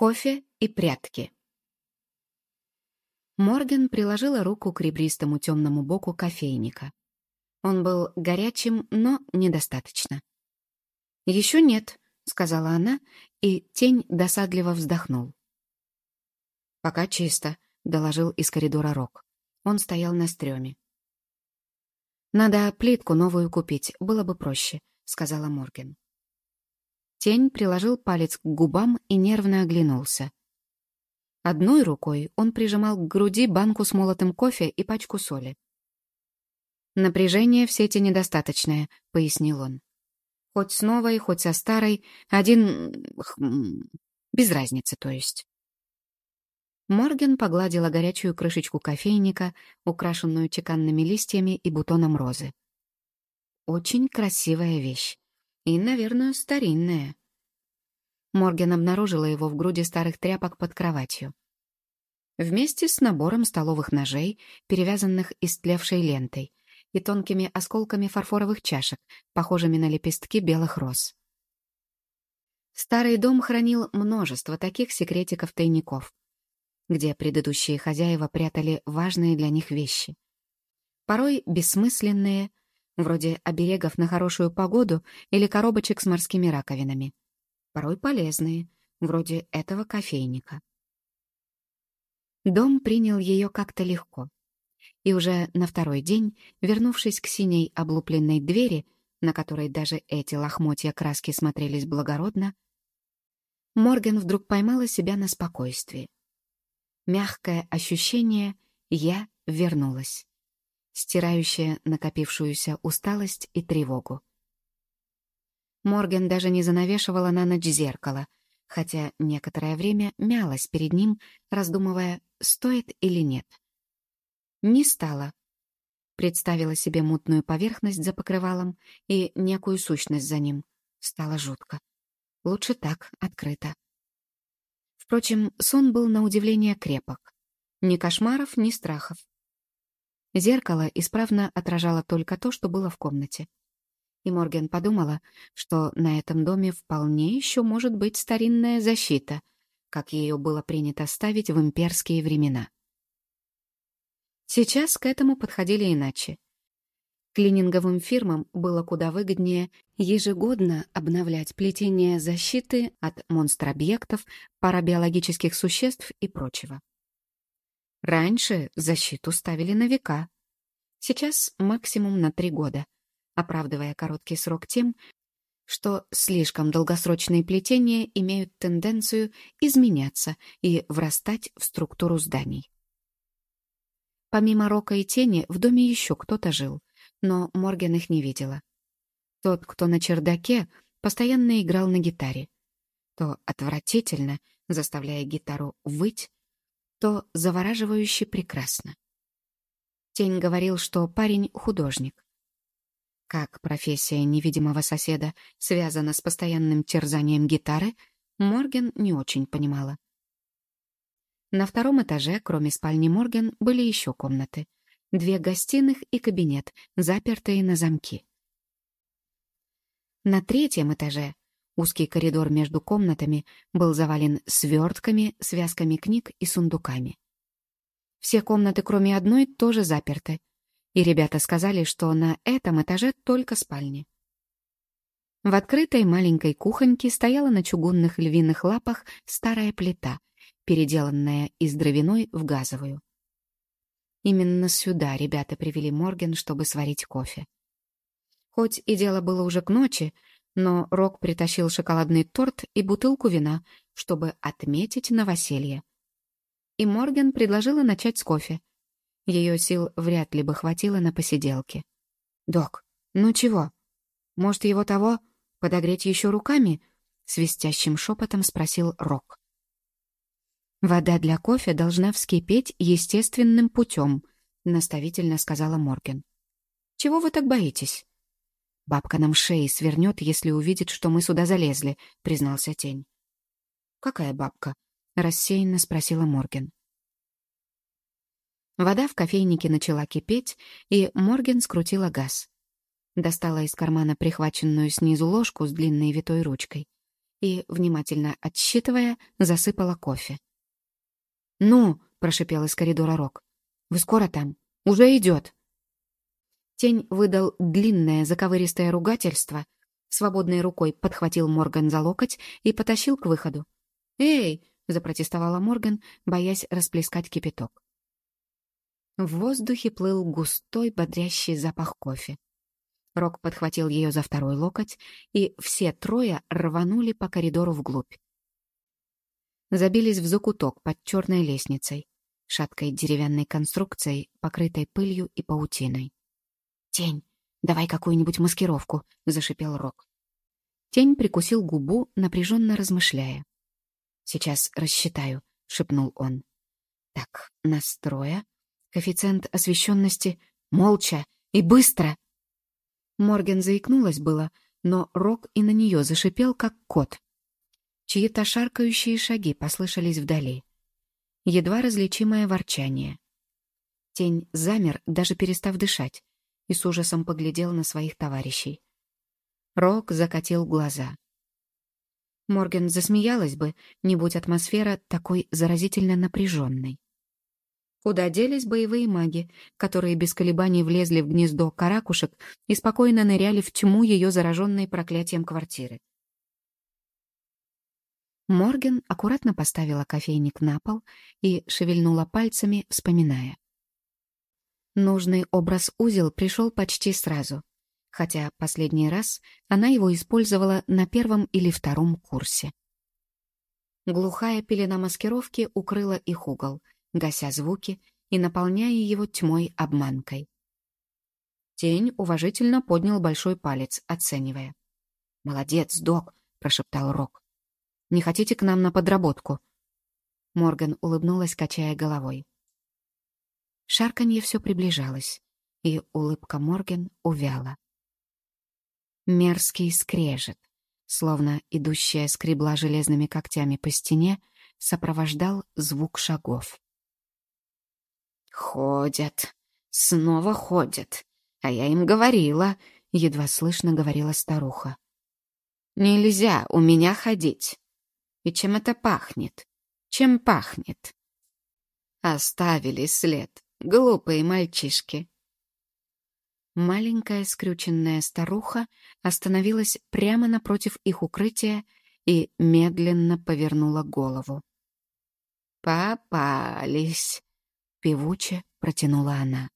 Кофе и прятки. Морген приложила руку к ребристому темному боку кофейника. Он был горячим, но недостаточно. «Еще нет», — сказала она, и тень досадливо вздохнул. «Пока чисто», — доложил из коридора Рок. Он стоял на стреме. «Надо плитку новую купить, было бы проще», — сказала Морген. Тень приложил палец к губам и нервно оглянулся. Одной рукой он прижимал к груди банку с молотым кофе и пачку соли. «Напряжение в сети недостаточное», — пояснил он. «Хоть с новой, хоть со старой, один... Без разницы, то есть». Морген погладила горячую крышечку кофейника, украшенную чеканными листьями и бутоном розы. «Очень красивая вещь. И, наверное, старинная. Морген обнаружила его в груди старых тряпок под кроватью. Вместе с набором столовых ножей, перевязанных истлевшей лентой, и тонкими осколками фарфоровых чашек, похожими на лепестки белых роз. Старый дом хранил множество таких секретиков-тайников, где предыдущие хозяева прятали важные для них вещи. Порой бессмысленные, вроде оберегов на хорошую погоду или коробочек с морскими раковинами. Порой полезные, вроде этого кофейника. Дом принял ее как-то легко. И уже на второй день, вернувшись к синей облупленной двери, на которой даже эти лохмотья краски смотрелись благородно, Морген вдруг поймала себя на спокойствии. Мягкое ощущение «я вернулась» стирающая накопившуюся усталость и тревогу. Морген даже не занавешивала на ночь зеркало, хотя некоторое время мялась перед ним, раздумывая, стоит или нет. Не стала. Представила себе мутную поверхность за покрывалом и некую сущность за ним. Стало жутко. Лучше так, открыто. Впрочем, сон был на удивление крепок. Ни кошмаров, ни страхов. Зеркало исправно отражало только то, что было в комнате. И Морген подумала, что на этом доме вполне еще может быть старинная защита, как ее было принято ставить в имперские времена. Сейчас к этому подходили иначе. Клининговым фирмам было куда выгоднее ежегодно обновлять плетение защиты от монстр-объектов, парабиологических существ и прочего. Раньше защиту ставили на века. Сейчас максимум на три года, оправдывая короткий срок тем, что слишком долгосрочные плетения имеют тенденцию изменяться и врастать в структуру зданий. Помимо Рока и Тени, в доме еще кто-то жил, но Морген их не видела. Тот, кто на чердаке, постоянно играл на гитаре. То отвратительно, заставляя гитару выть, то завораживающе прекрасно. Тень говорил, что парень — художник. Как профессия невидимого соседа связана с постоянным терзанием гитары, Морген не очень понимала. На втором этаже, кроме спальни Морген, были еще комнаты. Две гостиных и кабинет, запертые на замки. На третьем этаже Узкий коридор между комнатами был завален свертками, связками книг и сундуками. Все комнаты, кроме одной, тоже заперты. И ребята сказали, что на этом этаже только спальни. В открытой маленькой кухоньке стояла на чугунных львиных лапах старая плита, переделанная из дровяной в газовую. Именно сюда ребята привели Морген, чтобы сварить кофе. Хоть и дело было уже к ночи, но Рок притащил шоколадный торт и бутылку вина, чтобы отметить новоселье. И Морген предложила начать с кофе. Ее сил вряд ли бы хватило на посиделки. «Док, ну чего? Может, его того подогреть еще руками?» — свистящим шепотом спросил Рок. «Вода для кофе должна вскипеть естественным путем», — наставительно сказала Морген. «Чего вы так боитесь?» «Бабка нам шеи свернет, если увидит, что мы сюда залезли», — признался Тень. «Какая бабка?» — рассеянно спросила Морген. Вода в кофейнике начала кипеть, и Морген скрутила газ. Достала из кармана прихваченную снизу ложку с длинной витой ручкой и, внимательно отсчитывая, засыпала кофе. «Ну!» — прошипел из коридора Рок. «Вы скоро там? Уже идет!» Тень выдал длинное заковыристое ругательство, свободной рукой подхватил Морган за локоть и потащил к выходу. «Эй!» — запротестовала Морган, боясь расплескать кипяток. В воздухе плыл густой, бодрящий запах кофе. Рок подхватил ее за второй локоть, и все трое рванули по коридору вглубь. Забились в закуток под черной лестницей, шаткой деревянной конструкцией, покрытой пылью и паутиной. «Тень, давай какую-нибудь маскировку», — зашипел Рок. Тень прикусил губу, напряженно размышляя. «Сейчас рассчитаю», — шепнул он. «Так, настроя, коэффициент освещенности, молча и быстро!» Морген заикнулась было, но Рок и на нее зашипел, как кот. Чьи-то шаркающие шаги послышались вдали. Едва различимое ворчание. Тень замер, даже перестав дышать, и с ужасом поглядел на своих товарищей. Рок закатил глаза. Морген засмеялась бы, не будь атмосфера такой заразительно напряженной. Куда делись боевые маги, которые без колебаний влезли в гнездо каракушек и спокойно ныряли в тьму ее зараженной проклятием квартиры? Морген аккуратно поставила кофейник на пол и шевельнула пальцами, вспоминая. Нужный образ-узел пришел почти сразу, хотя последний раз она его использовала на первом или втором курсе. Глухая пелена маскировки укрыла их угол — гася звуки и наполняя его тьмой-обманкой. Тень уважительно поднял большой палец, оценивая. «Молодец, док», — прошептал Рок. «Не хотите к нам на подработку?» Морган улыбнулась, качая головой. Шарканье все приближалось, и улыбка Морген увяла. Мерзкий скрежет, словно идущая скребла железными когтями по стене, сопровождал звук шагов. «Ходят. Снова ходят. А я им говорила», — едва слышно говорила старуха. «Нельзя у меня ходить. И чем это пахнет? Чем пахнет?» Оставили след, глупые мальчишки. Маленькая скрюченная старуха остановилась прямо напротив их укрытия и медленно повернула голову. «Попались!» — певуче протянула она.